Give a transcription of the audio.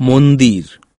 মন্দির।